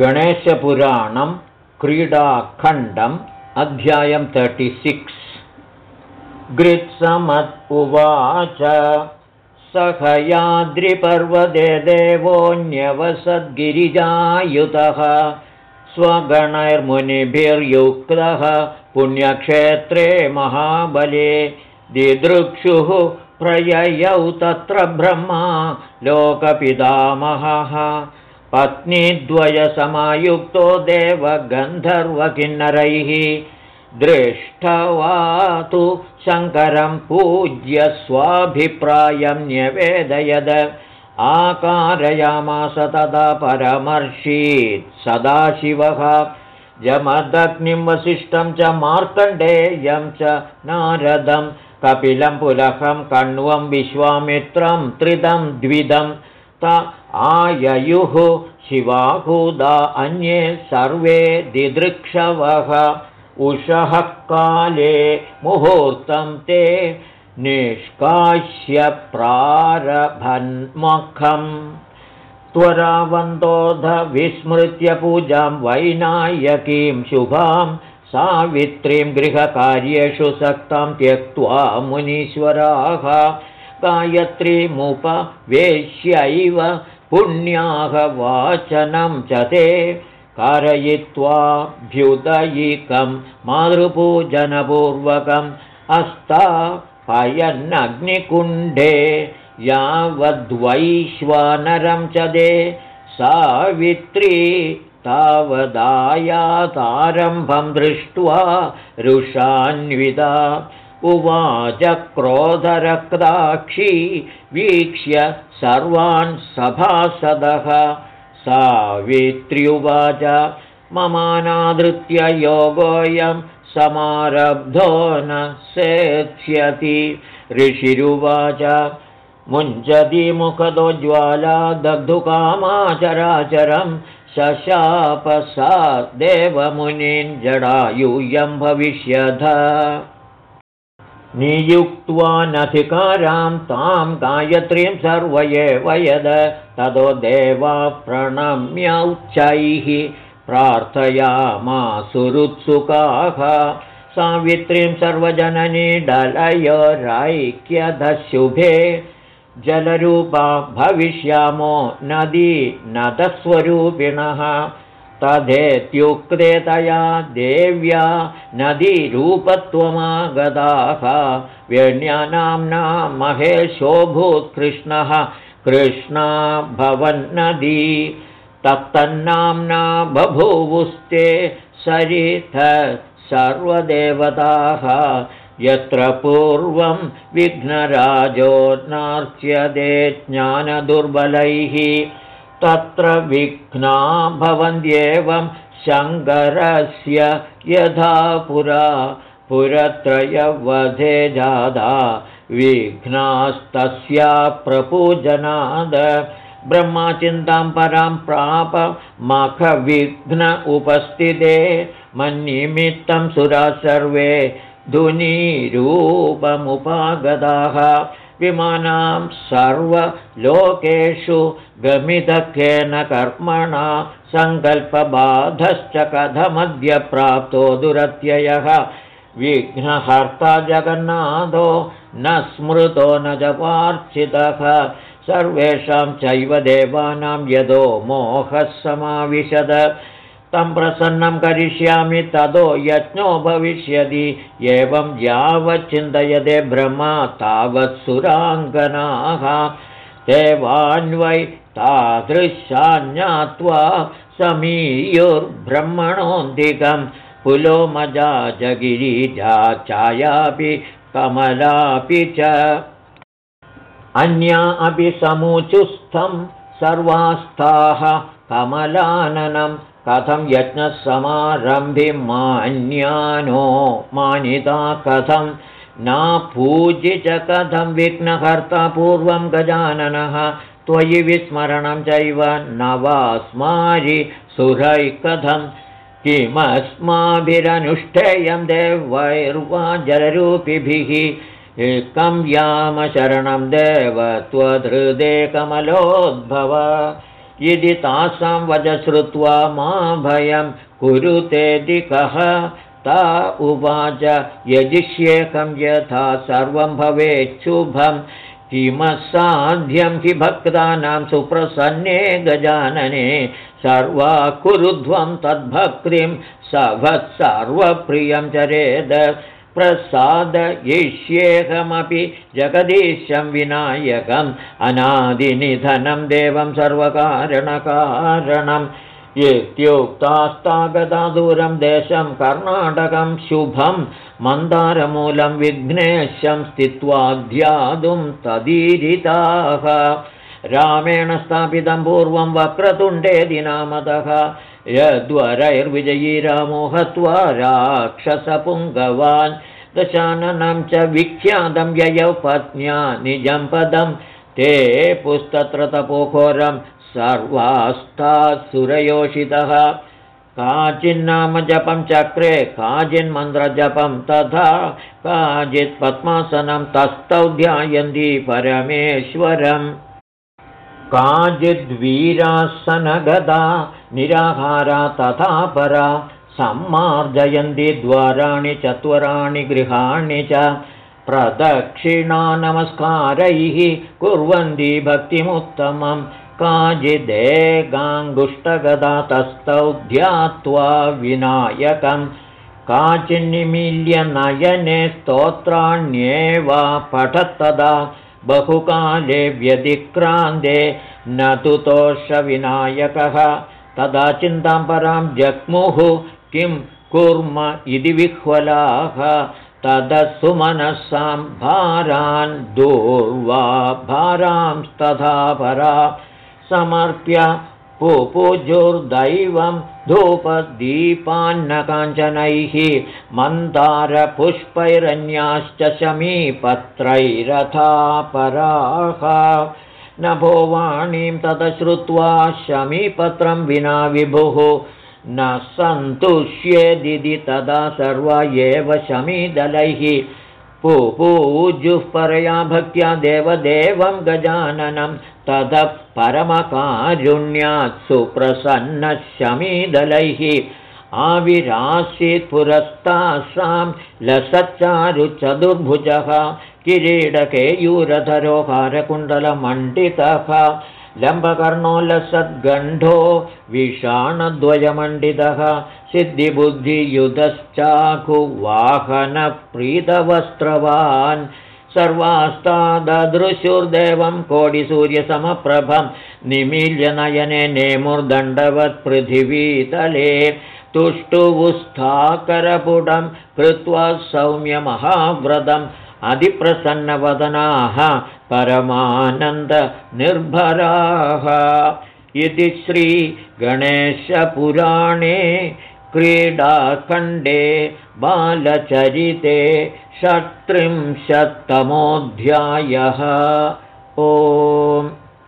गणेशपुराणं क्रीडाखण्डम् अध्यायं तर्टिसिक्स् गृत्समत् उवाच सखयाद्रिपर्वदे देवोऽन्यवसद्गिरिजायुतः स्वगणैर्मुनिभिर्युक्तः पुण्यक्षेत्रे महाबले दिदृक्षुः प्रययौ तत्र ब्रह्मा लोकपितामहः पत्नीद्वयसमायुक्तो देवगन्धर्वकिन्नरैः दृष्टवा तु शङ्करं पूज्य स्वाभिप्रायं न्यवेदयद। आकारयामास तदा परमर्षीत् सदाशिवः। जमदग्निं वसिष्ठं च मार्कण्डेयं च नारदं। कपिलं पुलहं कण्वं विश्वामित्रं त्रिदं द्विदं आययुः शिवाहूदा अन्ये सर्वे दिदृक्षवः। उषः काले मुहूर्तं ते निष्काश्य प्रारभन्मुखम्। त्वरावन्दोध विस्मृत्य पूजां वैनायकीं शुभां सावित्रीं गृहकार्येषु सक्तां त्यक्त्वा मुनीश्वराः गायत्रीमुपवेश्यैव पुण्याहवाचनं च ते कारयित्वाभ्युदयिकं मातृपूजनपूर्वकम् अस्ता पयन्नग्निकुण्डे यावद्वैश्वानरं च दे सावित्री तावदायातारम्भं दृष्ट्वा रुषान्विता उवाच क्रोधरक्ताक्षी वीक्ष्य सर्वान् सभासदः। सावित्र्युवाच ममानादृत्य योगोऽयं समारब्धो न सेत्स्यति। ऋषिरुवाच मुञ्चति मुखतो ज्वाला दग्धुकामाचराचरं शशाप सा देवमुनीन् जडायूयं भविष्यथ नियुक्त्वानधिकारां तां गायत्रीं सर्वये वयद ततो देवा प्रणम्यौच्चैः प्रार्थयामासुरुत्सुकाः सावित्रीं सर्वजननी डलयोरैक्यदशुभे जलरूपा भविष्यामो नदी नदस्वरूपिणः तथेत्युक्ते तया देव्या नदीरूपत्वमागताः वेण्यानाम्ना महेशोऽभूत्कृष्णः कृष्णा भवन्नदी तत्तन्नाम्ना बभूवुस्ते सरिथ सर्वदेवताः यत्र पूर्वं विघ्नराजो नार्च्यते ज्ञानदुर्बलैः तत्र विघ्ना भवन्त्येवं शङ्करस्य यथा पुरा पुरत्रयवधे जादा विघ्नास्तस्या प्रपूजनाद। ब्रह्माचिन्तां परां प्राप मखविघ्न उपस्थिते मन्निमित्तं सुरा सर्वे धुनीरूपमुपागताः विमानां सर्वलोकेषु गमितकेन कर्मणा सङ्कल्पबाधश्च कथमद्य प्राप्तो दुरत्ययः। विघ्नहर्ता जगन्नाथो न स्मृतो न च पार्थितः सर्वेषां चैव देवानां यदो मोहः समाविशद तं प्रसन्नं करिष्यामि ततो यज्ञो भविष्यति। एवं यावच्चिन्तयते ब्रह्मा तावत् सुराङ्गनाः। देवान्वै तादृशान्यात्वा समीयुर्ब्रह्मणोऽधिकं पुलोमजा च गिरिजा चायापि कमलापि च। अन्या अपि समुचुस्थं सर्वास्थाः कमलाननं कथं यज्ञसमारम्भि मान्यानो मानिता कथं नापूज्य च कथं विघ्नकर्ता पूर्वं गजाननः त्वयि विस्मरणं चैव नवास्मारि सुरै कथं किमस्माभिरनुष्ठेयं देवैर्वा जलरूपिभिः यामशरणं देव त्वधृदे कमलोद्भव यदि तासां वच श्रुत्वा मा भयं कुरुतेति कः ता उवाच यजिष्येकं यथा सर्वं भवेच्छुभं किमसाध्यं हि भक्तानां सुप्रसन्ने गजानने सर्वा कुरुध्वं तद्भक्तिं सवत्सर्वप्रियं चरेद प्रसादयिष्येऽहमपि जगदीशं विनायकम् अनादिनिधनं देवं सर्वकारणकारणम् इत्युक्तास्तागता दूरं देशं कर्णाटकं शुभं मन्दारमूलं विघ्नेशं स्थित्वा ध्यातुं तदीरिताः रामेण स्थापितं पूर्वं वक्रतुण्डे दिनामतः यद्वरैर्विजयी रामो हत्वा राक्षसपुङ्गवान् दशाननं च विख्यातं ययौ पत्न्या निजं पदं ते पुस्तत्र तपोघोरं सर्वास्तात् सुरयोषितः काचिन्नाम जपं चक्रे काचिन्मन्त्रजपं तथा काचित् पद्मासनं तस्थौ ध्यायन्ति परमेश्वरम् काचिद्वीरासनगदा निराहारा तथा परा सम्मार्जयन्ति द्वाराणि चत्वराणि गृहाणि च प्रदक्षिणानमस्कारैः कुर्वन्ति भक्तिमुत्तमं काचिदेगाङ्गुष्टगदा तस्थौ ध्यात्वा विनायकं काचिन्निमील्यनयने स्तोत्राण्येव पठत्तदा बहुकाले व्यतिक्रान्ते न तु तोषविनायकः। तदा चिन्तां परां जग्मुः किं कुर्म इति विह्वलाः। तदसुमनसां भारान् दूर्वा भारांस्तथा परा। समर्प्य पुपुजुर्दैवं धूपदीपान्नकाञ्चनैः मन्दारपुष्पैरन्याश्च शमीपत्रैरथा पराः नभोवाणीं तत श्रुत्वा शमीपत्रं विना विभुः। न सन्तुष्येदिति तदा सर्वा एव शमीदलैः। पुपूजुः परया भक्त्या देवदेवं गजाननं ततः परमकारुण्यात् सुप्रसन्नः शमीदलैः आविरासीत् पुरस्तासां लसच्चारुचतुर्भुजः किरीडकेयूरधरोहारकुण्डलमण्डितः लम्बकर्णोल्लसद्गण्ढो विषाणद्वयमण्डितः सिद्धिबुद्धियुधश्चाकुवाहनप्रीतवस्त्रवान् सर्वास्तादृशुर्देवं कोटिसूर्यसमप्रभं निमील्यनयने नेमुर्दण्डवत्पृथिवीतले तुष्टुवुस्थाकरपुटं कृत्वा सौम्यमहाव्रतम् अधिप्रसन्नवदनाः परमानन्दनिर्भराः। इति श्रीगणेशपुराणे क्रीडाखण्डे बालचरिते षट्त्रिंशत्तमोऽध्यायः। ओम्